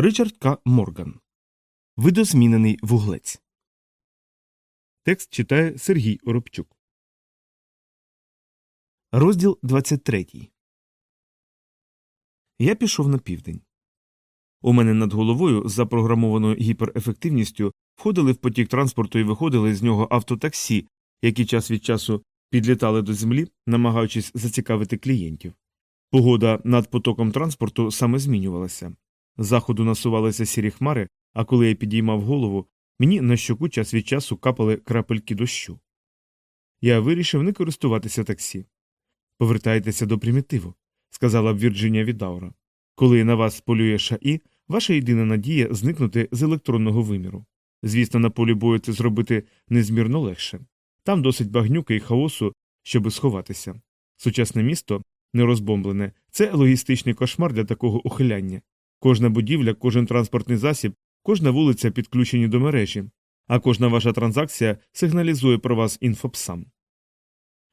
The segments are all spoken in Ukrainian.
Ричард К. Морган. Видозмінений вуглець. Текст читає Сергій Оробчук. Розділ 23. Я пішов на південь. У мене над головою з запрограмованою гіперефективністю входили в потік транспорту і виходили з нього автотаксі, які час від часу підлітали до землі, намагаючись зацікавити клієнтів. Погода над потоком транспорту саме змінювалася. Заходу насувалися сірі хмари, а коли я підіймав голову, мені на щоку час від часу капали крапельки дощу. Я вирішив не користуватися таксі. Повертайтеся до примітиву, сказала б Вірджинія Відаура. Коли на вас полює ШАІ, ваша єдина надія зникнути з електронного виміру. Звісно, на полі бою це зробити незмірно легше. Там досить багнюки і хаосу, щоби сховатися. Сучасне місто, нерозбомблене, це логістичний кошмар для такого ухиляння. Кожна будівля, кожен транспортний засіб, кожна вулиця підключені до мережі, а кожна ваша транзакція сигналізує про вас інфопсам.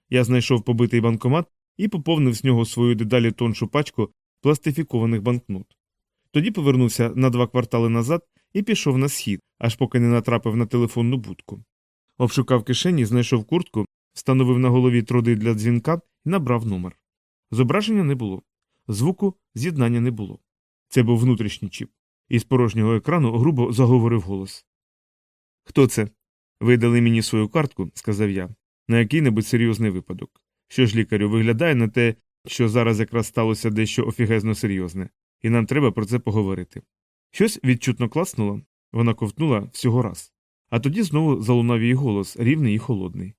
Я знайшов побитий банкомат і поповнив з нього свою дедалі тоншу пачку пластифікованих банкнот. Тоді повернувся на два квартали назад і пішов на схід, аж поки не натрапив на телефонну будку. Обшукав кишені, знайшов куртку, встановив на голові труди для дзвінка і набрав номер. Зображення не було, звуку з'єднання не було. Це був внутрішній чіп. Із порожнього екрану грубо заговорив голос. Хто це? Ви дали мені свою картку, сказав я, на який-небудь серйозний випадок. Що ж, лікарю, виглядає на те, що зараз якраз сталося дещо офігезно серйозне, і нам треба про це поговорити. Щось відчутно класнуло, вона ковтнула всього раз. А тоді знову залунав її голос, рівний і холодний.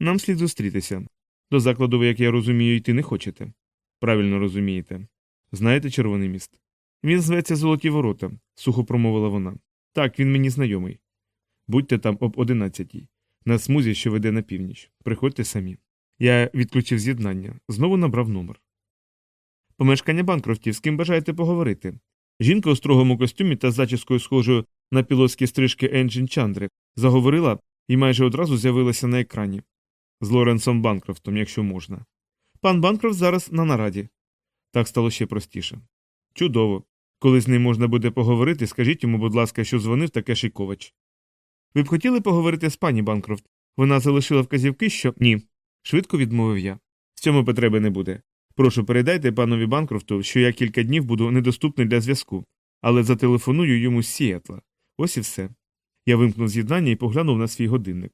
Нам слід зустрітися. До закладу, ви, як я розумію, йти не хочете. Правильно розумієте. Знаєте червоний міст? Він зветься Золоті ворота, сухо промовила вона. Так, він мені знайомий. Будьте там об одинадцятій, на смузі, що веде на північ. Приходьте самі. Я відключив з'єднання, знову набрав номер. Помешкання Банкрофтів, з ким бажаєте поговорити? Жінка у строгому костюмі та зачіскою схожою на пілотські стрижки Енджін Чандри заговорила і майже одразу з'явилася на екрані. З Лоренсом Банкрофтом, якщо можна. Пан Банкрофт зараз на нараді. Так стало ще простіше. Чудово. Коли з ним можна буде поговорити, скажіть йому, будь ласка, що дзвонив таке Шикович. Ви б хотіли поговорити з пані Банкрофт? Вона залишила вказівки, що ні. Швидко відмовив я. В цьому потреби не буде. Прошу, передайте панові Банкрофту, що я кілька днів буду недоступний для зв'язку, але зателефоную йому з Сіетла. Ось і все. Я вимкнув з'єднання і поглянув на свій годинник.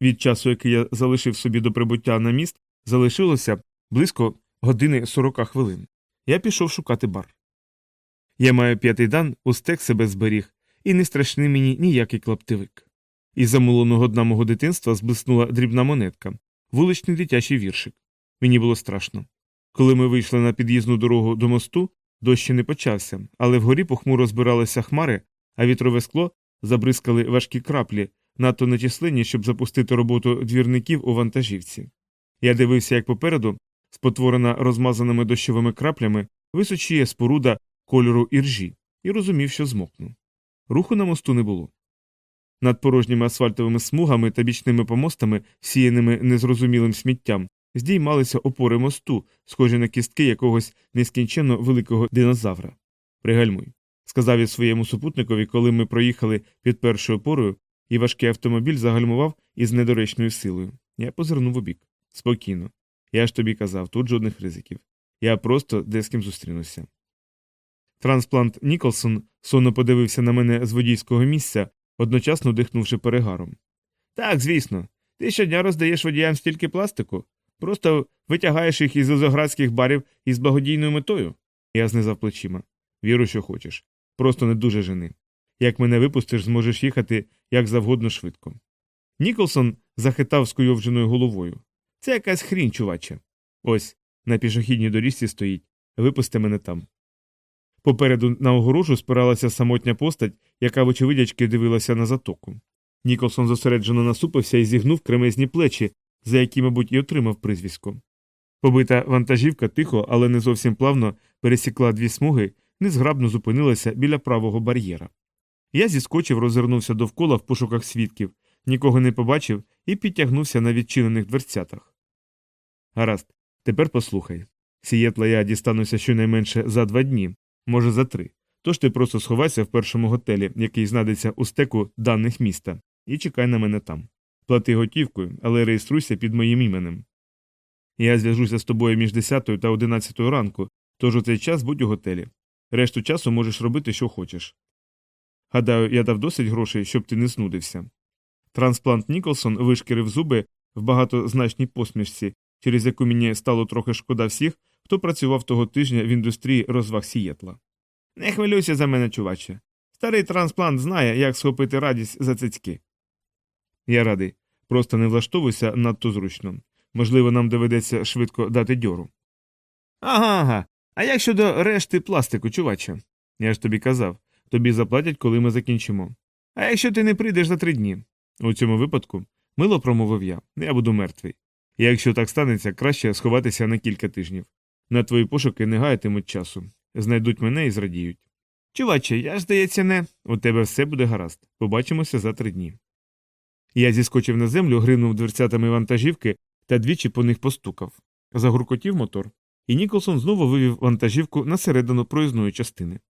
Від часу, який я залишив собі до прибуття на міст, залишилося близько години 40 хвилин. Я пішов шукати бар. Я маю п'ятий дан, устек себе зберіг, і не страшний мені ніякий клаптивик. Із замуленого дна мого дитинства зблиснула дрібна монетка, вуличний дитячий віршик. Мені було страшно. Коли ми вийшли на під'їзну дорогу до мосту, дощ не почався, але вгорі похмуро збиралися хмари, а вітрове скло забризкали важкі краплі, надто нечисленні, щоб запустити роботу двірників у вантажівці. Я дивився, як попереду, спотворена розмазаними дощовими краплями, височіє споруда кольору іржі, і розумів, що змокну. Руху на мосту не було. Над порожніми асфальтовими смугами та бічними помостами, всіяними незрозумілим сміттям, здіймалися опори мосту, схожі на кістки якогось нескінченно великого динозавра. Пригальмуй, сказав я своєму супутникові, коли ми проїхали під першою опорою, і важкий автомобіль загальмував із недоречною силою. Я позирнув у бік. Спокійно. Я ж тобі казав, тут жодних ризиків. Я просто де з ким зустрінуся. Трансплант Ніколсон сонно подивився на мене з водійського місця, одночасно дихнувши перегаром. Так, звісно. Ти щодня роздаєш водіям стільки пластику, просто витягаєш їх із озоградських барів із благодійною метою. Я знизав плечима. Віру, що хочеш. Просто не дуже жени. Як мене випустиш, зможеш їхати як завгодно швидко. Ніколсон захитав скуйовдженою головою. Це якась хрінь, чуваче. Ось на пішохідній доріжці стоїть. Випусти мене там. Попереду на огорожу спиралася самотня постать, яка, вочевидячки, дивилася на затоку. Ніколсон зосереджено насупився і зігнув кремезні плечі, за які, мабуть, і отримав призвісько. Побита вантажівка тихо, але не зовсім плавно пересікла дві смуги, незграбно зупинилася біля правого бар'єра. Я зіскочив, розвернувся довкола в пошуках свідків, нікого не побачив і підтягнувся на відчинених дверцятах. Гаразд, тепер послухай. Сієтла я дістануся щонайменше за два дні, може, за три. Тож ти просто сховайся в першому готелі, який знайдеться у стеку даних міста, і чекай на мене там. Плати готівкою, але реєструйся під моїм іменем. Я зв'яжуся з тобою між 10 та 11 ранку, тож у цей час будь у готелі. Решту часу можеш робити, що хочеш. Гадаю, я дав досить грошей, щоб ти не снудився. Трансплант Ніколсон вишкірив зуби в багатозначній посмішці, через яку мені стало трохи шкода всіх, хто працював того тижня в індустрії розваг Сієтла. Не хвилюйся за мене, чуваче. Старий трансплант знає, як схопити радість за цицьки. Я радий. Просто не влаштовуйся надто зручно. Можливо, нам доведеться швидко дати дьору. Ага, ага. А як щодо решти пластику, чуваче? Я ж тобі казав, тобі заплатять, коли ми закінчимо. А якщо ти не прийдеш за три дні? У цьому випадку, мило промовив я, я буду мертвий. Якщо так станеться, краще сховатися на кілька тижнів. На твої пошуки не гаятимуть часу. Знайдуть мене і зрадіють. Чуваче, я ж здається, не. У тебе все буде гаразд. Побачимося за три дні. Я зіскочив на землю, гринув дверцятами вантажівки та двічі по них постукав. Загуркотів мотор, і Ніколсон знову вивів вантажівку на середину проїзної частини.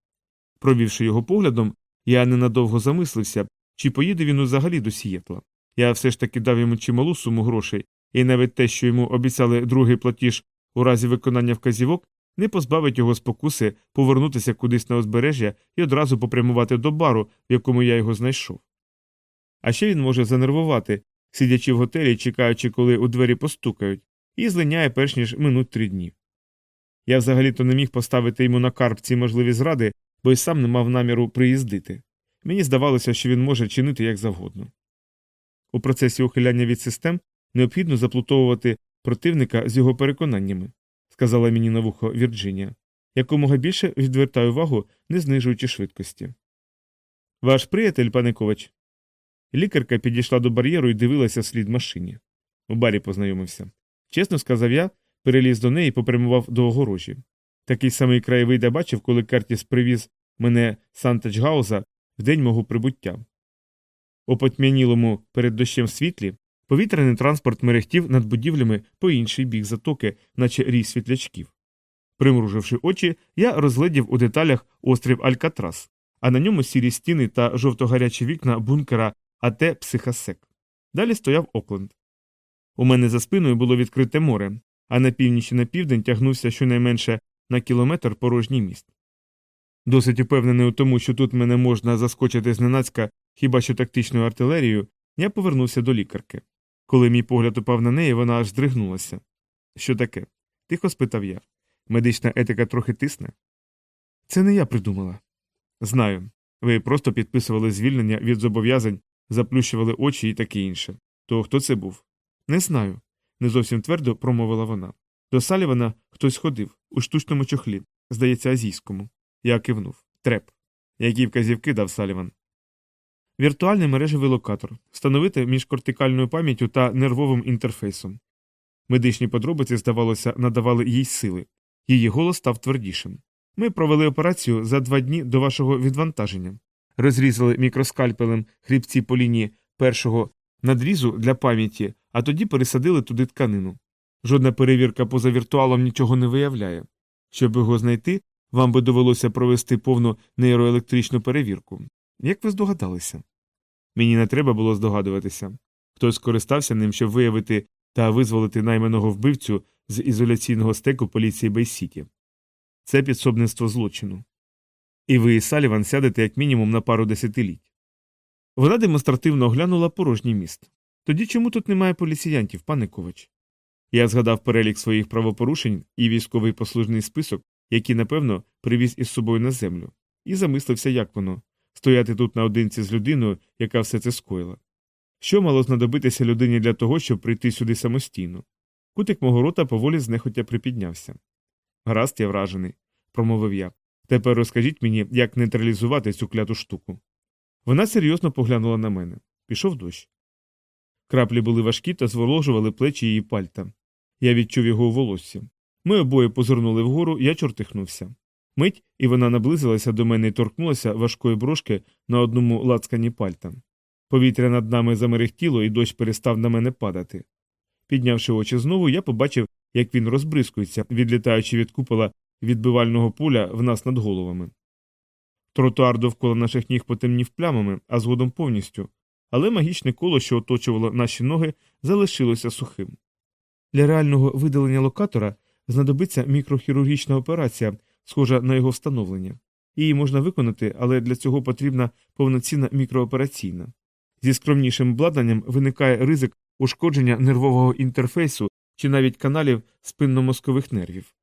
Провівши його поглядом, я ненадовго замислився, чи поїде він взагалі до Сієтла. Я все ж таки дав йому чималу суму грошей, і навіть те, що йому обіцяли другий платіж у разі виконання вказівок, не позбавить його спокуси повернутися кудись на узбережжя і одразу попрямувати до бару, в якому я його знайшов. А ще він може занервувати, сидячи в готелі, чекаючи, коли у двері постукають, і злиняє перш ніж минуть три дні. Я взагалі-то не міг поставити йому на карп ці можливі зради, бо й сам не мав наміру приїздити. Мені здавалося, що він може чинити як завгодно. У процесі ухиляння від систем необхідно заплутовувати противника з його переконаннями, сказала мені на вухо Вірджинія. Якомога більше відвертаю увагу, не знижуючи швидкості. Ваш приятель, пане Ковач. Лікарка підійшла до бар'єру і дивилася вслід машині. У барі познайомився. Чесно сказав я, переліз до неї і попрямував до огорожі. Такий самий краєвид я бачив, коли Кертіс привіз мене Сантачгауза в день мого прибуття. У потьмянілому перед дощем світлі повітряний транспорт мерехтів над будівлями по інший бік затоки, наче рій світлячків. Примруживши очі, я розглядів у деталях острів Алькатрас, а на ньому сірі стіни та жовто-гарячі вікна бункера АТ Психасек. Далі стояв Окленд. У мене за спиною було відкрите море, а на північ і на південь тягнувся щонайменше на кілометр порожній міст. Досить упевнений у тому, що тут мене можна заскочити зненацька хіба що тактичною артилерією, я повернувся до лікарки. Коли мій погляд упав на неї, вона аж здригнулася. Що таке? тихо спитав я. Медична етика трохи тисне? Це не я придумала. Знаю. Ви просто підписували звільнення від зобов'язань, заплющували очі і таке інше. То хто це був? Не знаю, не зовсім твердо промовила вона. До Салівана хтось ходив у штучному чохлі, здається, азійському. Я кивнув. Треп. Які вказівки дав Саліван? Віртуальний мережевий локатор, встановити між кортикальною пам'яттю та нервовим інтерфейсом. Медичні подробиці, здавалося, надавали їй сили. Її голос став твердішим. Ми провели операцію за два дні до вашого відвантаження. Розрізали мікроскальпелем хрібці по лінії першого надрізу для пам'яті, а тоді пересадили туди тканину. Жодна перевірка поза віртуалом нічого не виявляє. Щоб його знайти, вам би довелося провести повну нейроелектричну перевірку. Як ви здогадалися? Мені не треба було здогадуватися. Хтось скористався ним, щоб виявити та визволити найманого вбивцю з ізоляційного стеку поліції Бейсіті. Це підсобництво злочину. І ви, Саліван, сядете як мінімум на пару десятиліть. Вона демонстративно оглянула порожній міст. Тоді чому тут немає поліціянтів, пане Ковач? Я згадав перелік своїх правопорушень і військовий послужний список, який, напевно, привіз із собою на землю, і замислився, як воно стояти тут наодинці з людиною, яка все це скоїла. Що мало знадобитися людині для того, щоб прийти сюди самостійно? Кутик мого рота поволі знехотя припіднявся. Гаразд, я вражений, промовив я. Тепер розкажіть мені, як нейтралізувати цю кляту штуку. Вона серйозно поглянула на мене. Пішов дощ. Краплі були важкі та зворожували плечі її пальта. Я відчув його у волоссі. Ми обоє позирнули вгору, я чортихнувся. Мить, і вона наблизилася до мене і торкнулася важкої брошки на одному лацкані пальта. Повітря над нами замерехтіло, і дощ перестав на мене падати. Піднявши очі знову, я побачив, як він розбризкується, відлітаючи від купола відбивального поля в нас над головами. Тротуар довкола наших ніг потемнів плямами, а згодом повністю, але магічне коло, що оточувало наші ноги, залишилося сухим. Для реального видалення локатора знадобиться мікрохірургічна операція, схожа на його встановлення. Її можна виконати, але для цього потрібна повноцінна мікроопераційна. Зі скромнішим обладнанням виникає ризик ушкодження нервового інтерфейсу чи навіть каналів спинномозкових нервів.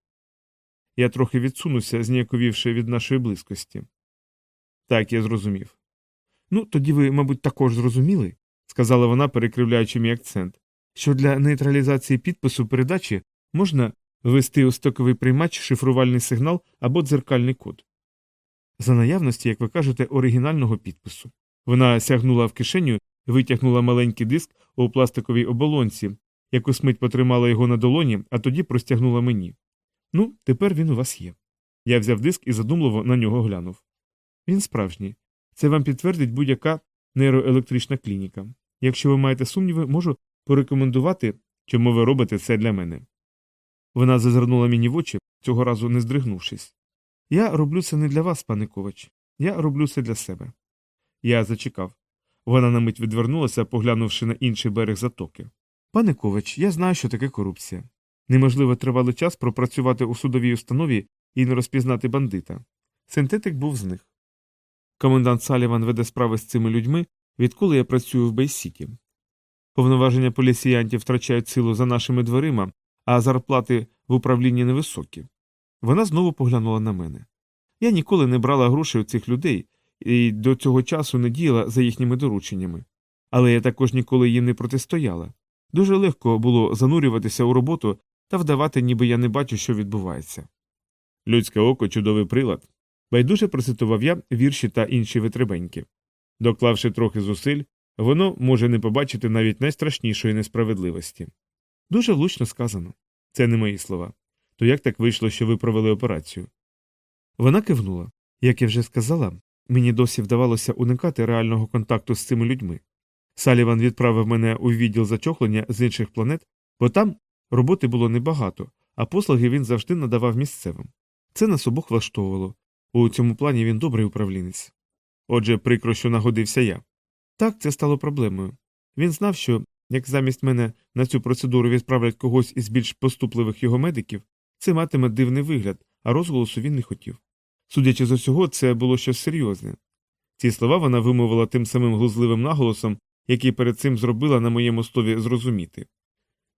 Я трохи відсунувся, зніяковівши від нашої близькості. Так, я зрозумів. Ну, тоді ви, мабуть, також зрозуміли, сказала вона, перекривляючи мій акцент, що для нейтралізації підпису передачі можна ввести у стоковий приймач шифрувальний сигнал або дзеркальний код. За наявності, як ви кажете, оригінального підпису. Вона сягнула в кишеню витягнула маленький диск у пластиковій оболонці, якусь мить потримала його на долоні, а тоді простягнула мені. Ну, тепер він у вас є. Я взяв диск і задумливо на нього глянув. Він справжній. Це вам підтвердить будь-яка нейроелектрична клініка. Якщо ви маєте сумніви, можу порекомендувати, чому ви робите це для мене. Вона зазирнула мені в очі, цього разу не здригнувшись. Я роблю це не для вас, пане Ковач. Я роблю це для себе. Я зачекав. Вона на мить відвернулася, поглянувши на інший берег затоки. Пане Ковач, я знаю, що таке корупція. Неможливо тривалий час пропрацювати у судовій установі і не розпізнати бандита. Синтетик був з них. Комендант Саліван веде справи з цими людьми, відколи я працюю в Бейсіті. Повноваження поліціянтів втрачають силу за нашими дверима, а зарплати в управлінні невисокі. Вона знову поглянула на мене. Я ніколи не брала грошей у цих людей і до цього часу не діяла за їхніми дорученнями. Але я також ніколи їм не протистояла. Дуже легко було занурюватися у роботу та вдавати, ніби я не бачу, що відбувається. Людське око чудовий прилад. Байдуже процитував я вірші та інші витребеньки. Доклавши трохи зусиль, воно може не побачити навіть найстрашнішої несправедливості. Дуже влучно сказано. Це не мої слова. То як так вийшло, що ви провели операцію? Вона кивнула. Як я вже сказала, мені досі вдавалося уникати реального контакту з цими людьми. Саліван відправив мене у відділ зачохлення з інших планет, бо там роботи було небагато, а послуги він завжди надавав місцевим. Це нас обох влаштовувало. У цьому плані він добрий управлінець. Отже, прикро, що нагодився я. Так, це стало проблемою. Він знав, що як замість мене на цю процедуру відправлять когось із більш поступливих його медиків, це матиме дивний вигляд, а розголосу він не хотів. Судячи з усього, це було щось серйозне. Ці слова вона вимовила тим самим глузливим наголосом, який перед цим зробила на моєму слові зрозуміти.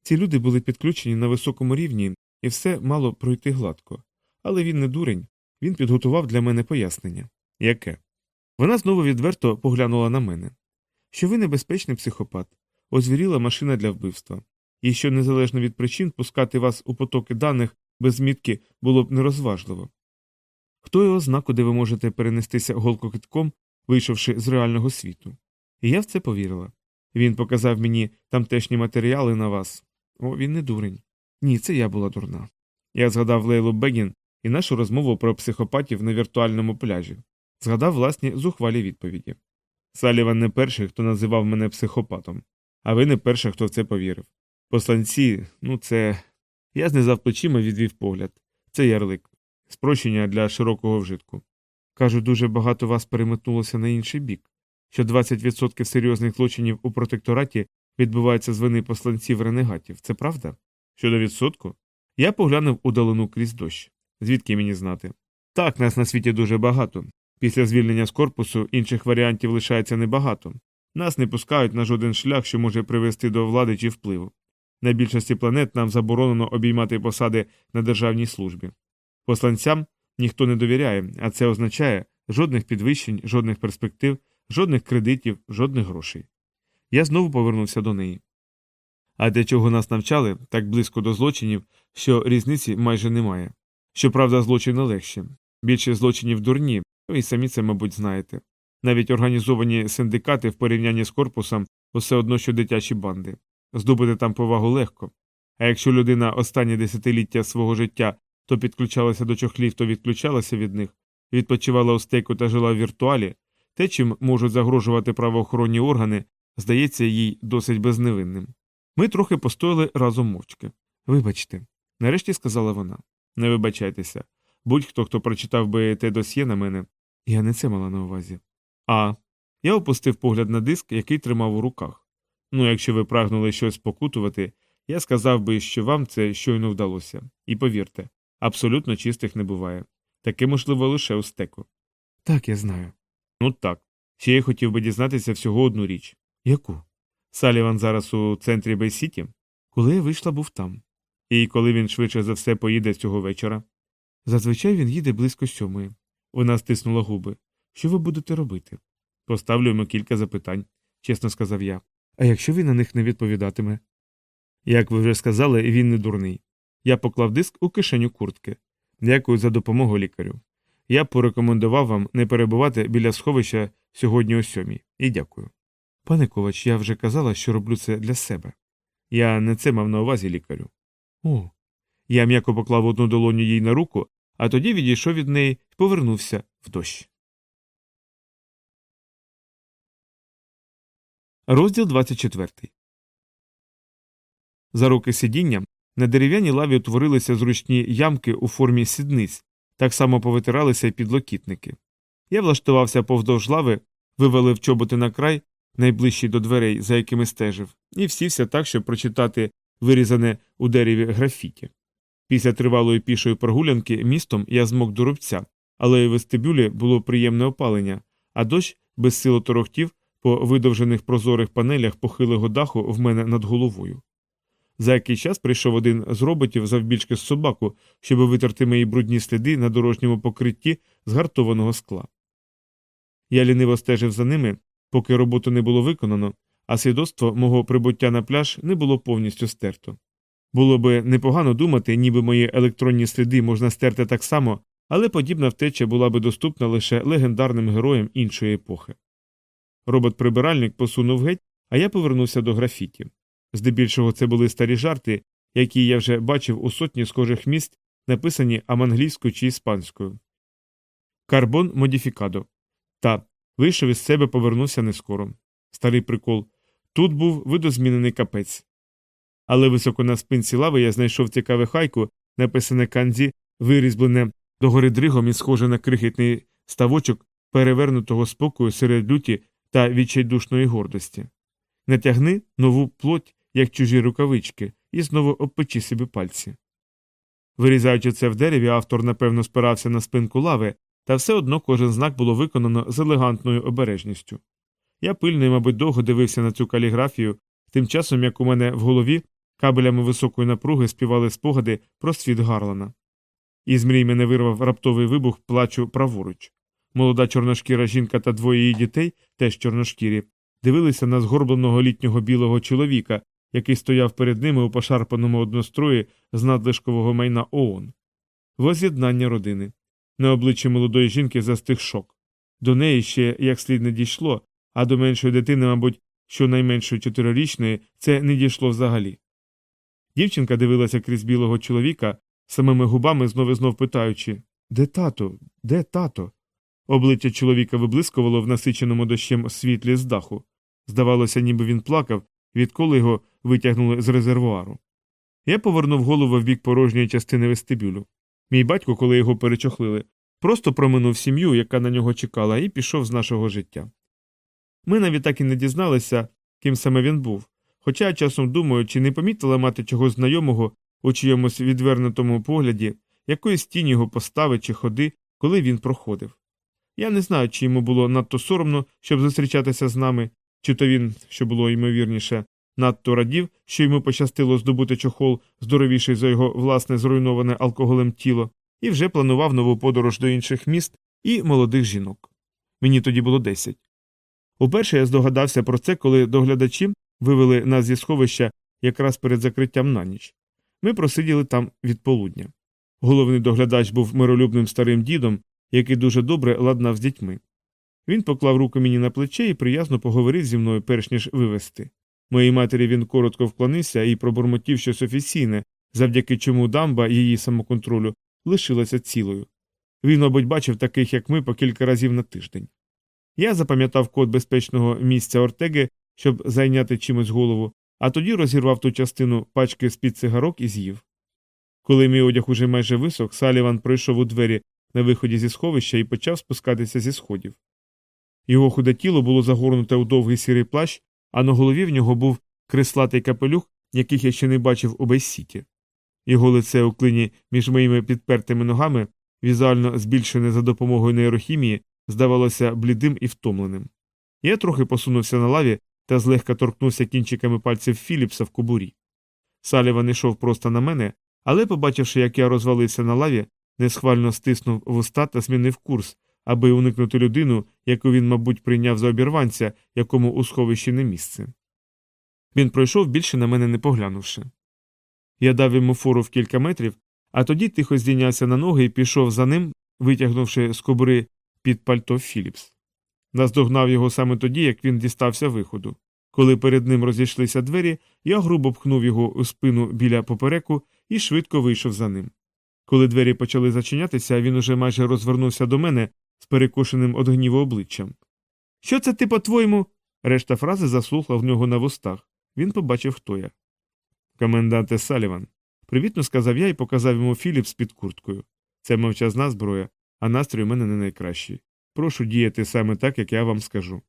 Ці люди були підключені на високому рівні, і все мало пройти гладко. Але він не дурень, він підготував для мене пояснення. Яке? Вона знову відверто поглянула на мене. Що ви небезпечний психопат, озвіріла машина для вбивства, і що незалежно від причин пускати вас у потоки даних без змітки було б нерозважливо. Хто його зна, куди ви можете перенестися голкокитком, вийшовши з реального світу? І я в це повірила. Він показав мені тамтешні матеріали на вас. О, він не дурень. Ні, це я була дурна. Я згадав Лейлу Бегін і нашу розмову про психопатів на віртуальному пляжі, згадав власні зухвалі відповіді. Саліван не перший, хто називав мене психопатом, а ви не перший, хто в це повірив. Посланці, ну це. Я знизав плечима відвів погляд. Це ярлик, спрощення для широкого вжитку. Кажу, дуже багато вас переметнулося на інший бік, що 20% серйозних злочинів у протектораті відбуваються з вини посланців ренегатів. Це правда? Щодо відсотку? Я поглянув удалину крізь дощ. Звідки мені знати? Так, нас на світі дуже багато. Після звільнення з корпусу інших варіантів лишається небагато. Нас не пускають на жоден шлях, що може привести до влади чи впливу. На більшості планет нам заборонено обіймати посади на державній службі. Посланцям ніхто не довіряє, а це означає жодних підвищень, жодних перспектив, жодних кредитів, жодних грошей. Я знову повернувся до неї. А для чого нас навчали так близько до злочинів, що різниці майже немає. Щоправда, злочини легші. Більше злочинів дурні, ви самі це, мабуть, знаєте. Навіть організовані синдикати в порівнянні з корпусом усе одно, що дитячі банди. Здобути там повагу легко. А якщо людина останні десятиліття свого життя то підключалася до чохлів, то відключалася від них, відпочивала у стейку та жила в віртуалі, те, чим можуть загрожувати правоохоронні органи, здається їй досить безневинним. Ми трохи постояли разом мовчки. Вибачте, нарешті сказала вона. Не вибачайтеся. Будь-хто, хто прочитав би те досьє на мене, Я не це мала на увазі. А. Я опустив погляд на диск, який тримав у руках. Ну, якщо ви прагнули щось покутувати, я сказав би, що вам це щойно вдалося. І повірте, абсолютно чистих не буває. Таке можливо лише у стеку. Так, я знаю. Ну так. Ще я хотів би дізнатися всього одну річ. Яку? Саліван зараз у центрі Бейсіті? Коли я вийшла, був там. І коли він швидше за все поїде цього вечора? Зазвичай він їде близько сьомої. Вона стиснула губи. Що ви будете робити? Поставлю йому кілька запитань, чесно сказав я. А якщо він на них не відповідатиме? Як ви вже сказали, він не дурний. Я поклав диск у кишеню куртки. Дякую за допомогу лікарю. Я порекомендував вам не перебувати біля сховища сьогодні о сьомій. І дякую. Пане Ковач, я вже казала, що роблю це для себе. Я не це мав на увазі лікарю. О. Я м'яко поклав одну долоню їй на руку, а тоді відійшов від неї і повернувся в дощ. Розділ 24 За роки сидіння на дерев'яній лаві утворилися зручні ямки у формі сідниць, так само повитиралися й підлокітники. Я влаштувався повздовж лави, вивалив чоботи на край, найближчий до дверей, за якими стежив, і всівся так, щоб прочитати вирізане у дереві графіті. Після тривалої пішої прогулянки містом я змог до рубця, але у вестибюлі було приємне опалення, а дощ безсило торохтів по видовжених прозорих панелях похилого даху в мене над головою. За який час прийшов один з роботів завбільшки з собаку, щоб витерти мої брудні сліди на дорожньому покритті згартованого скла. Я ліниво стежив за ними, поки роботу не було виконано, а свідоцтво мого прибуття на пляж не було повністю стерто. Було би непогано думати, ніби мої електронні сліди можна стерти так само, але подібна втеча була би доступна лише легендарним героям іншої епохи. Робот-прибиральник посунув геть, а я повернувся до графіті. Здебільшого це були старі жарти, які я вже бачив у сотні схожих міст, написані аманглійською чи іспанською. Карбон модіфікадо. Та вийшов із себе, повернувся нескоро. Старий прикол. Тут був видозмінений капець. Але високо на спинці лави я знайшов цікаве хайку, написане канзі, вирізблене догори дригом і схоже на крихітний ставочок перевернутого спокою серед люті та відчайдушної гордості. Натягни нову плоть, як чужі рукавички, і знову обпечи собі пальці. Вирізаючи це в дереві, автор, напевно, спирався на спинку лави, та все одно кожен знак було виконано з елегантною обережністю. Я пильно і, мабуть, довго дивився на цю каліграфію, тим часом як у мене в голові кабелями високої напруги співали спогади про світ Гарлана. Із мрій мене вирвав раптовий вибух плачу праворуч. Молода чорношкіра жінка та двоє її дітей, теж чорношкірі, дивилися на згорбленого літнього білого чоловіка, який стояв перед ними у пошарпаному однострої з надлишкового майна ООН. Воз'єднання родини. На обличчі молодої жінки застиг шок. До неї ще як слід не дійшло, а до меншої дитини, мабуть, щонайменшої чотирирічної, це не дійшло взагалі. Дівчинка дивилася крізь білого чоловіка, самими губами знов і знов питаючи Де тато? Де тато? Обличчя чоловіка виблискувало в насиченому дощем світлі з даху. Здавалося, ніби він плакав, відколи його витягнули з резервуару. Я повернув голову в бік порожньої частини вестибюлю. Мій батько, коли його перечохлили, просто проминув сім'ю, яка на нього чекала, і пішов з нашого життя. Ми навіть так і не дізналися, ким саме він був, хоча часом думаю, чи не помітила мати чогось знайомого у чиємусь відвернутому погляді, якоїсь тіні його постави чи ходи, коли він проходив. Я не знаю, чи йому було надто соромно, щоб зустрічатися з нами, чи то він, що було ймовірніше, надто радів, що йому пощастило здобути чохол, здоровіший за його власне зруйноване алкоголем тіло, і вже планував нову подорож до інших міст і молодих жінок. Мені тоді було десять. Уперше я здогадався про це, коли доглядачі вивели нас зі сховища якраз перед закриттям на ніч. Ми просиділи там від полудня. Головний доглядач був миролюбним старим дідом, який дуже добре ладнав з дітьми. Він поклав руку мені на плече і приязно поговорив зі мною, перш ніж вивести. Моїй матері він коротко вклонився і пробурмотів щось офіційне, завдяки чому дамба її самоконтролю лишилася цілою. Він, мабуть, бачив таких, як ми, по кілька разів на тиждень. Я запам'ятав код безпечного місця Ортеги, щоб зайняти чимось голову, а тоді розірвав ту частину пачки з під цигарок і з'їв. Коли мій одяг уже майже висох, Саліван пройшов у двері на виході зі сховища і почав спускатися зі сходів. Його худе тіло було загорнуте у довгий сірий плащ, а на голові в нього був креслатий капелюх, яких я ще не бачив у Бейсіті. Його лице у клині між моїми підпертими ногами, візуально збільшене за допомогою нейрохімії, здавалося блідим і втомленим. Я трохи посунувся на лаві та злегка торкнувся кінчиками пальців Філіпса в кобурі. Саліван йшов просто на мене, але, побачивши, як я розвалився на лаві, несхвально стиснув вуста та змінив курс, аби уникнути людину, яку він, мабуть, прийняв за обірванця, якому у сховищі не місце. Він пройшов більше на мене не поглянувши. Я дав йому фору в кілька метрів, а тоді тихо здійнявся на ноги і пішов за ним, витягнувши з кобури під пальто Філіпс. Наздогнав його саме тоді, як він дістався виходу. Коли перед ним розійшлися двері, я грубо пхнув його у спину біля попереку і швидко вийшов за ним. Коли двері почали зачинятися, він уже майже розвернувся до мене з перекошеним од гніву обличчям. Що це ти, по-твоєму? Решта фрази заслухла в нього на вустах. Він побачив, хто я. Коменданте Саліван. Привітно сказав я і показав йому Філіпс під курткою. Це мовчазна зброя, а настрій у мене не найкращий. Прошу діяти саме так, як я вам скажу.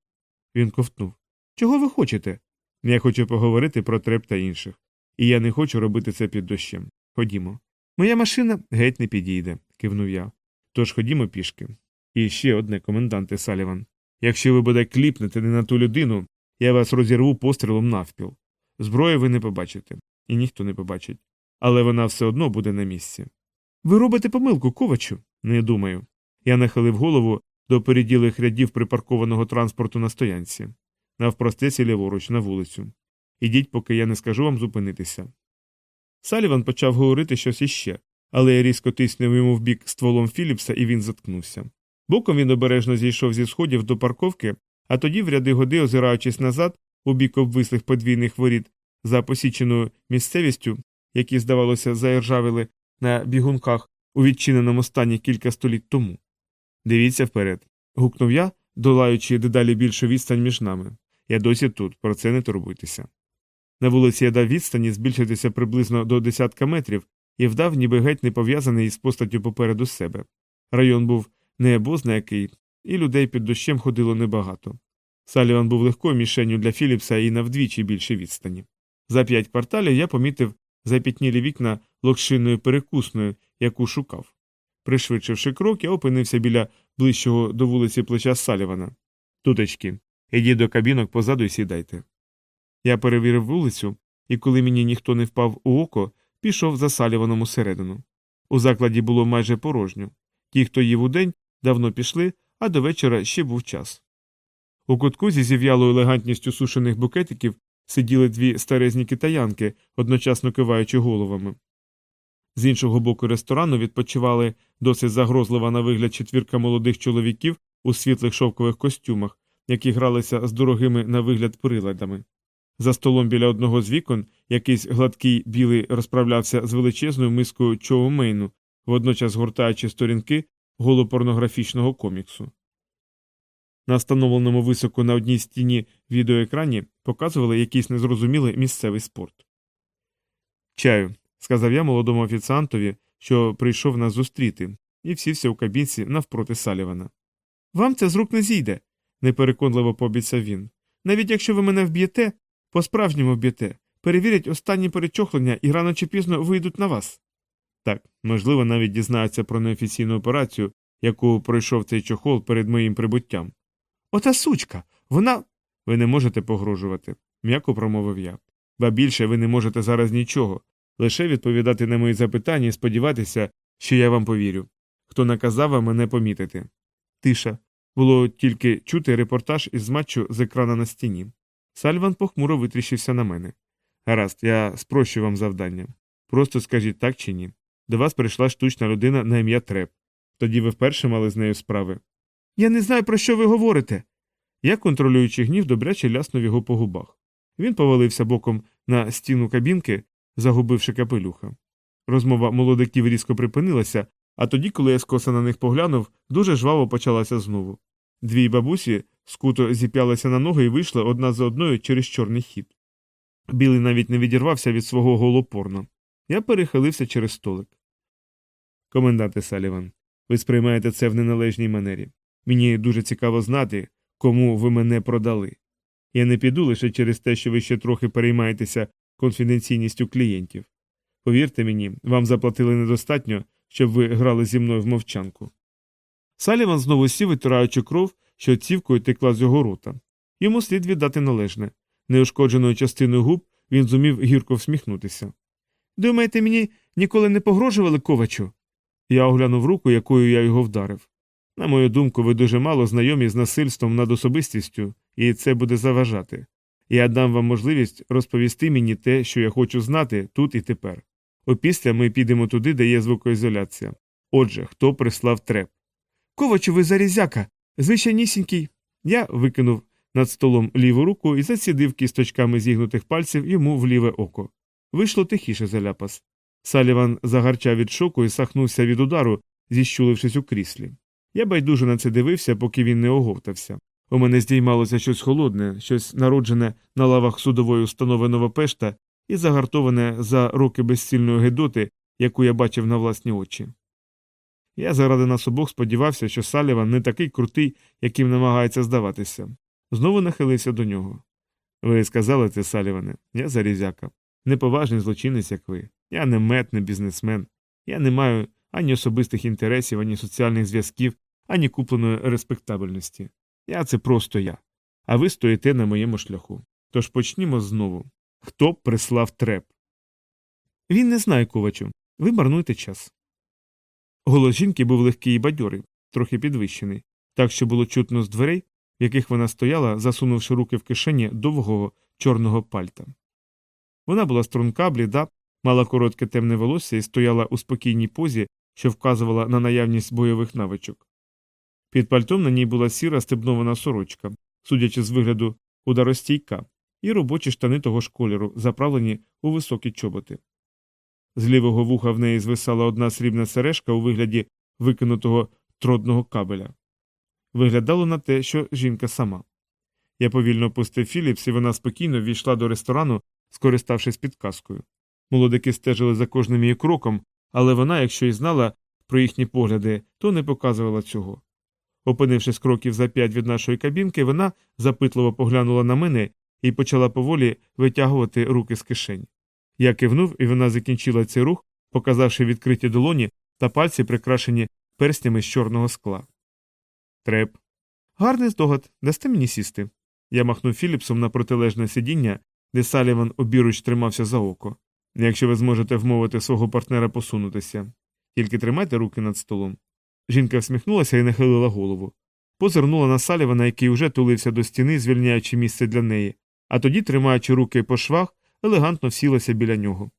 Він ковтнув. Чого ви хочете? Я хочу поговорити про треп та інших. І я не хочу робити це під дощем. Ходімо. Моя машина геть не підійде, кивнув я. Тож ходімо пішки. І ще одне, коменданте Саліван. Якщо ви буде кліпнете не на ту людину, я вас розірву пострілом навпіл. Зброї ви не побачите, і ніхто не побачить. Але вона все одно буде на місці. Ви робите помилку, ковачу? Не думаю. Я нахилив голову до переділих рядів припаркованого транспорту на стоянці, навпростеці ліворуч на вулицю. Ідіть, поки я не скажу вам зупинитися. Саліван почав говорити щось іще, але я різко тиснув йому в бік стволом Філіпса, і він заткнувся. Боком він обережно зійшов зі сходів до парковки, а тоді, в ряди годи, озираючись назад, у бік обвислих подвійних воріт за посіченою місцевістю, які, здавалося, заіржавили на бігунках у відчиненому стані кілька століть тому. Дивіться вперед. гукнув я, долаючи дедалі більшу відстань між нами. Я досі тут, про це не турбуйтеся. На вулиці я дав відстані збільшитися приблизно до десятка метрів і вдав, ніби геть не пов'язаний із постаттю попереду себе. Район був не який, і людей під дощем ходило небагато. Саліван був легкою мішенню для Філіпса і на вдвічі більше відстані. За п'ять кварталів я помітив запітнілі вікна локшиною перекусною, яку шукав. Пришвидшивши крок, я опинився біля ближчого до вулиці плеча Салівана. Тутечки, ідіть до кабінок позаду і сідайте. Я перевірив вулицю, і коли мені ніхто не впав у око, пішов за Саліваном усередину. У закладі було майже порожньо. Ті, хто їв удень, давно пішли, а до вечора ще був час. У кутку зі зів'ялою елегантністю сушених букетиків сиділи дві старезні китаянки, одночасно киваючи головами. З іншого боку ресторану відпочивали досить загрозлива на вигляд четвірка молодих чоловіків у світлих шовкових костюмах, які гралися з дорогими на вигляд приладами. За столом біля одного з вікон якийсь гладкий білий розправлявся з величезною мискою чоумейну, водночас гортаючи сторінки голопорнографічного коміксу. На встановленому високо на одній стіні відеоекрані показували якийсь незрозумілий місцевий спорт. Чаю, сказав я молодому офіціантові, що прийшов нас зустріти, і сівся у кабінці навпроти Салівана. Вам це з рук не зійде, непереконливо пообіцяв він. Навіть якщо ви мене вб'єте, по справжньому вб'єте, перевірять останні перечохлення і рано чи пізно вийдуть на вас. Так, можливо, навіть дізнаються про неофіційну операцію, яку пройшов цей чохол перед моїм прибуттям. Ота сучка, вона. Ви не можете погрожувати, м'яко промовив я. Ба більше ви не можете зараз нічого, лише відповідати на мої запитання і сподіватися, що я вам повірю. Хто наказав вам мене помітити? Тиша. Було тільки чути репортаж із матчу з екрана на стіні. Сальван похмуро витріщився на мене. Гаразд, я спрощу вам завдання. Просто скажіть так чи ні. До вас прийшла штучна людина на ім'я Треп. Тоді ви вперше мали з нею справи. Я не знаю, про що ви говорите. Я, контролюючи гнів, добряче ляснув його по губах. Він повалився боком на стіну кабінки, загубивши капелюха. Розмова молодиків різко припинилася, а тоді, коли я скоса на них поглянув, дуже жваво почалася знову. Дві бабусі скуто зіп'ялися на ноги і вийшли одна за одною через чорний хід. Білий навіть не відірвався від свого голопорна. Я перехилився через столик. Коменданте Саліван, Ви сприймаєте це в неналежній манері. Мені дуже цікаво знати, кому ви мене продали. Я не піду лише через те, що ви ще трохи переймаєтеся конфіденційністю клієнтів. Повірте мені, вам заплатили недостатньо, щоб ви грали зі мною в мовчанку. Саліван знову сів, витираючи кров, що цівкою текла з його рота. Йому слід віддати належне. Неушкодженою частиною губ він зумів гірко всміхнутися. Думаєте, мені ніколи не погрожували ковачу? Я оглянув руку, якою я його вдарив. На мою думку, ви дуже мало знайомі з насильством над особистістю, і це буде заважати. Я дам вам можливість розповісти мені те, що я хочу знати тут і тепер. Опісля ми підемо туди, де є звукоізоляція. Отже, хто прислав треп? Ковачу, ви зарізяка, звичайнісінький. Я викинув над столом ліву руку і зацідив кісточками зігнутих пальців йому в ліве око. Вийшло тихіше за ляпас. Саліван загарчав від шоку і сахнувся від удару, зіщулившись у кріслі. Я байдуже на це дивився, поки він не оговтався. У мене здіймалося щось холодне, щось народжене на лавах судової установи Новопешта і загартоване за роки безцільної гедоти, яку я бачив на власні очі. Я заради нас обох сподівався, що Саліван не такий крутий, яким намагається здаватися. Знову нахилився до нього. Ви сказали це, Саліване, я зарізяка. Неповажний злочинець, як ви. Я не мед, не бізнесмен. Я не маю ані особистих інтересів, ані соціальних зв'язків, ані купленої респектабельності. Я це просто я. А ви стоїте на моєму шляху. Тож почнімо знову. Хто прислав треп? Він не знає, ковачу. Ви марнуєте час. Голос жінки був легкий і бадьорий, трохи підвищений, так що було чутно з дверей, в яких вона стояла, засунувши руки в кишені довгого чорного пальта. Вона була струнка, бліда, мала коротке темне волосся і стояла у спокійній позі, що вказувала на наявність бойових навичок. Під пальтом на ній була сіра стебнована сорочка, судячи з вигляду ударостійка, і робочі штани того ж кольору, заправлені у високі чоботи. З лівого вуха в неї звисала одна срібна сережка у вигляді викинутого тродного кабеля. Виглядало на те, що жінка сама. Я повільно опустив Філіпс, і вона спокійно ввійшла до ресторану, скориставшись підказкою. Молодики стежили за кожним її кроком, але вона, якщо й знала про їхні погляди, то не показувала цього. Опинившись кроків за п'ять від нашої кабінки, вона запитливо поглянула на мене і почала поволі витягувати руки з кишень. Я кивнув, і вона закінчила цей рух, показавши відкриті долоні та пальці, прикрашені перстнями з чорного скла. Треп. Гарний здогад, дасте мені сісти. Я махнув Філіпсом на протилежне сидіння, де Саліван обіруч тримався за око. Якщо ви зможете вмовити свого партнера посунутися, тільки тримайте руки над столом. Жінка всміхнулася і нахилила голову. Позирнула на Салівана, який уже тулився до стіни, звільняючи місце для неї, а тоді, тримаючи руки по швах, елегантно сілася біля нього.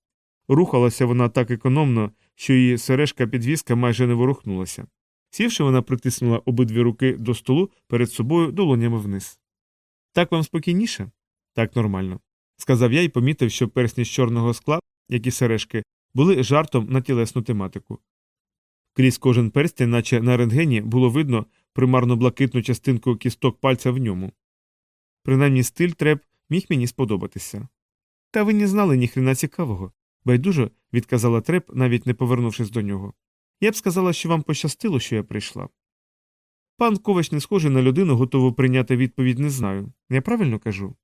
Рухалася вона так економно, що її сережка підвіска майже не ворухнулася. Сівши, вона притиснула обидві руки до столу перед собою долонями вниз. Так вам спокійніше? Так нормально. Сказав я і помітив, що персні з чорного скла, як і сережки, були жартом на тілесну тематику. Крізь кожен перстень, наче на рентгені, було видно примарно блакитну частинку кісток пальця в ньому. Принаймні стиль треп міг мені сподобатися. Та ви не знали ніхрена цікавого, байдуже відказала треп, навіть не повернувшись до нього. Я б сказала, що вам пощастило, що я прийшла. Пан Ковач не схожий на людину, готову прийняти відповідь не знаю. Я правильно кажу?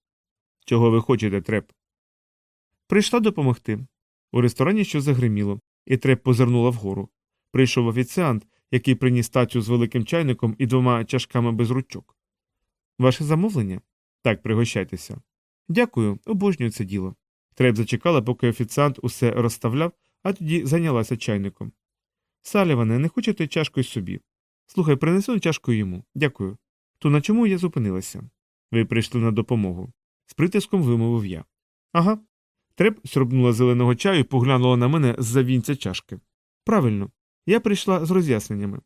Чого ви хочете, треп? Прийшла допомогти. У ресторані щось загриміло, і треп позирнула вгору. Прийшов офіціант, який приніс тацю з великим чайником і двома чашками без ручок. Ваше замовлення? Так, пригощайтеся. Дякую, обожнюю це діло. Треп зачекала, поки офіціант усе розставляв, а тоді зайнялася чайником. Саліване, не хочете чашкою собі? Слухай, принесу чашку йому. Дякую. То на чому я зупинилася? Ви прийшли на допомогу. З притиском вимовив я. Ага. Треп сьорбнула зеленого чаю і поглянула на мене з за вінця чашки. Правильно, я прийшла з роз'ясненнями.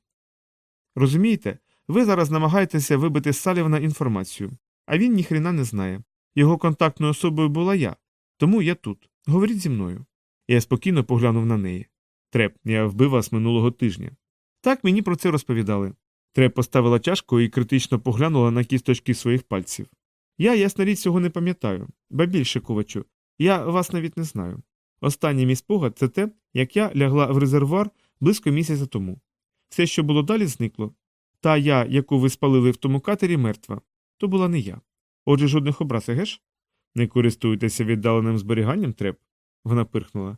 Розумієте, ви зараз намагаєтеся вибити з Салівана інформацію, а він ніхрена не знає. Його контактною особою була я, тому я тут. Говоріть зі мною. Я спокійно поглянув на неї. Треп, я вбив вас минулого тижня. Так мені про це розповідали. Треп поставила чашку і критично поглянула на кісточки своїх пальців. Я, ясна річ, цього не пам'ятаю, ба більше ковачу. Я вас навіть не знаю. Останній мій спогад це те, як я лягла в резервуар близько місяця тому. Все, що було далі, зникло. Та я, яку ви спалили в тому катері, мертва. То була не я. Отже, жодних образ, геш? Не користуєтеся віддаленим зберіганням треп? Вона пирхнула.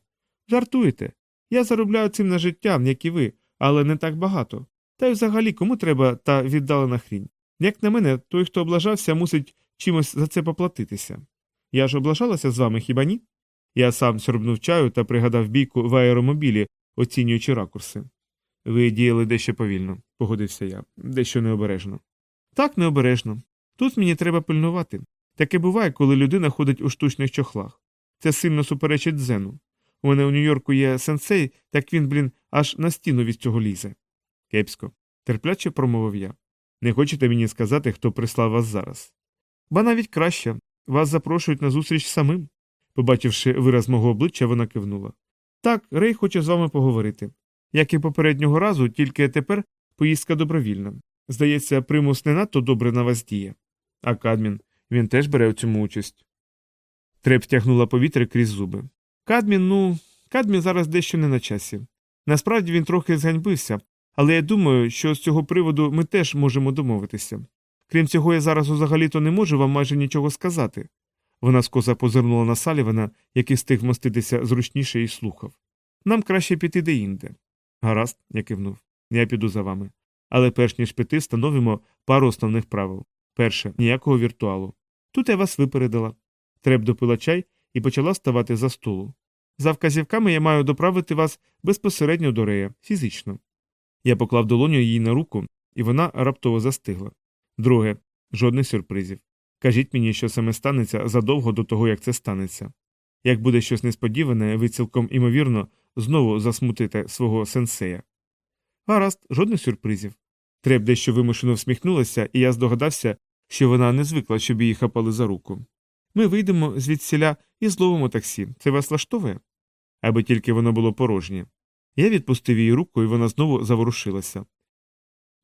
Жартуєте. Я заробляю цим на життя, як і ви, але не так багато. Та й взагалі кому треба та віддалена хрінь. Як на мене, той, хто облажався, мусить чимось за це поплатитися. Я ж облажалася з вами, хіба ні? Я сам сьорбнув чаю та пригадав бійку в аеромобілі, оцінюючи ракурси. Ви діяли дещо повільно, погодився я, дещо необережно. Так, необережно. Тут мені треба пильнувати. Таке буває, коли людина ходить у штучних чохлах. Це сильно суперечить дзену. У мене у Нью-Йорку є сенсей, так він, блін, аж на стіну від цього лізе. Кепсько, терпляче промовив я. Не хочете мені сказати, хто прислав вас зараз? Ба навіть краще. Вас запрошують на зустріч самим. Побачивши вираз мого обличчя, вона кивнула. Так, Рей хоче з вами поговорити. Як і попереднього разу, тільки тепер поїздка добровільна. Здається, примус не надто добре на вас діє. А Кадмін, він теж бере у цьому участь. Треп тягнула повітря крізь зуби. Кадмін, ну, Кадмін зараз дещо не на часі. Насправді він трохи зганьбився, але я думаю, що з цього приводу ми теж можемо домовитися. Крім цього, я зараз взагалі-то не можу вам майже нічого сказати. Вона скоса позирнула на Салівана, який встиг вмоститися зручніше і слухав. Нам краще піти деінде. Гаразд, я кивнув. Я піду за вами. Але перш ніж піти, встановимо пару основних правил. Перше ніякого віртуалу. Тут я вас випередила. Треп допила чай і почала ставати за столу. За вказівками я маю доправити вас безпосередньо до рея, фізично. Я поклав долоню їй на руку, і вона раптово застигла. Друге, жодних сюрпризів. Кажіть мені, що саме станеться задовго до того, як це станеться. Як буде щось несподіване, ви цілком імовірно знову засмутите свого сенсея. Гаразд, жодних сюрпризів. Треп дещо вимушено всміхнулася, і я здогадався, що вона не звикла, щоб її хапали за руку. Ми вийдемо звідсіля і зловимо таксі. Це вас влаштовує? Аби тільки воно було порожнє. Я відпустив її руку, і вона знову заворушилася.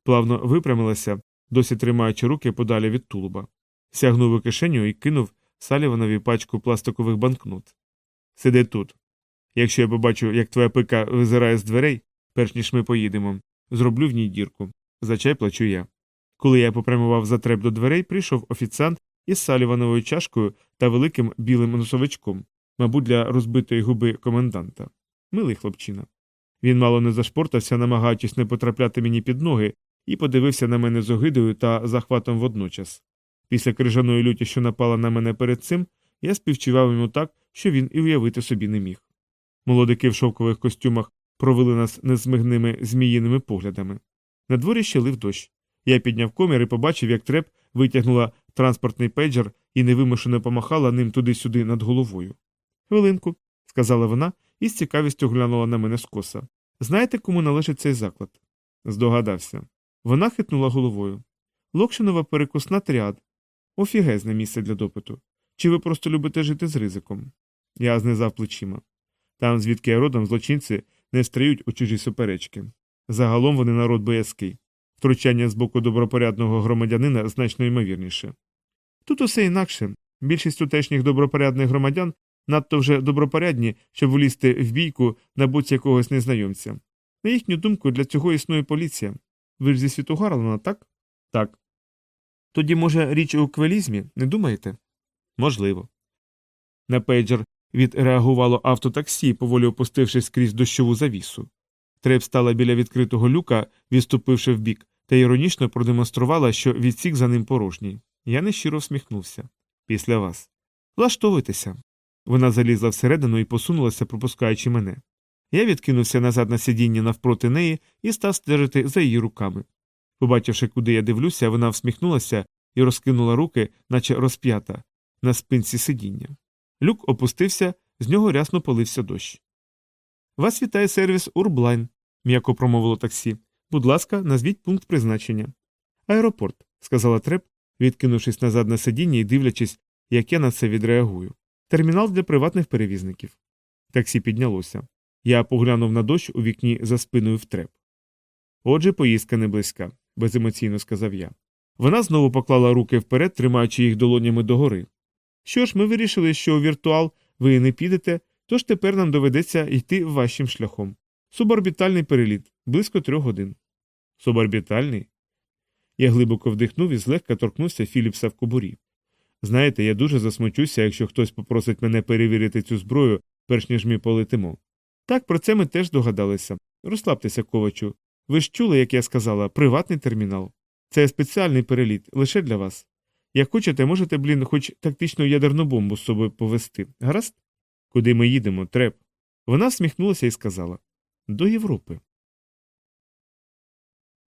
Плавно випрямилася, досі тримаючи руки подалі від тулуба. Сягнув у кишеню і кинув Саліванові пачку пластикових банкнот. Сиди тут. Якщо я побачу, як твоя пика визирає з дверей, перш ніж ми поїдемо, зроблю в ній дірку. За чай плачу я. Коли я попрямував за треп до дверей, прийшов офіціант із салівановою чашкою та великим білим носовичком, мабуть, для розбитої губи коменданта. Милий хлопчина. Він мало не зашпортався, намагаючись не потрапляти мені під ноги, і подивився на мене з огидою та захватом водночас. Після крижаної люті, що напала на мене перед цим, я співчував йому так, що він і уявити собі не міг. Молодики в шовкових костюмах провели нас незмигними зміїними поглядами. На дворі ще дощ. Я підняв комір і побачив, як треп витягнула транспортний пейджер і невимушено помахала ним туди-сюди над головою. Хвилинку, сказала вона і з цікавістю глянула на мене скоса. Знаєте, кому належить цей заклад? Здогадався. Вона хитнула головою. Локшинова перекусна тріад. Офігезне місце для допиту. Чи ви просто любите жити з ризиком? Я знизав плечима. Там, звідки я родом, злочинці не встряють у чужі суперечки. Загалом вони народ боязкий. Втручання з боку добропорядного громадянина значно ймовірніше. Тут усе інакше. Більшість тутешніх добропорядних громадян надто вже добропорядні, щоб влізти в бійку на боці якогось незнайомця. На їхню думку, для цього існує поліція. Ви ж зі світу Гарлана, так? Так. Тоді, може, річ у квелізмі, не думаєте? Можливо. На пейджер відреагувало автотаксі, поволі опустившись крізь дощову завісу. Треп стала біля відкритого люка, відступивши вбік, та іронічно продемонструвала, що відсік за ним порожній. Я нещиро всміхнувся. Після вас. Влаштовуйтеся. Вона залізла всередину і посунулася, пропускаючи мене. Я відкинувся назад на сидіння навпроти неї і став стежити за її руками. Побачивши, куди я дивлюся, вона всміхнулася і розкинула руки, наче розп'ята, на спинці сидіння. Люк опустився, з нього рясно полився дощ. Вас вітає сервіс Урблайн, м'яко промовило таксі. Будь ласка, назвіть пункт призначення. Аеропорт, сказала Треп, відкинувшись назад на сидіння і дивлячись, як я на це відреагую. Термінал для приватних перевізників. Таксі піднялося. Я поглянув на дощ у вікні за спиною в треп. Отже, поїздка не близька, беземоційно сказав я. Вона знову поклала руки вперед, тримаючи їх долонями догори. Що ж, ми вирішили, що у віртуал ви не підете, тож тепер нам доведеться йти вашим шляхом. Суборбітальний переліт близько трьох годин. Суборбітальний? Я глибоко вдихнув і злегка торкнувся Філіпса в кобурі. Знаєте, я дуже засмучуся, якщо хтось попросить мене перевірити цю зброю, перш ніж ми полетимо. Так, про це ми теж догадалися. Розслабтеся, ковачу. Ви ж чули, як я сказала, приватний термінал. Це спеціальний переліт лише для вас. Як хочете, можете, блін, хоч тактичну ядерну бомбу з собою повести. Гаразд? Куди ми їдемо, треп? Вона всміхнулася і сказала До Європи.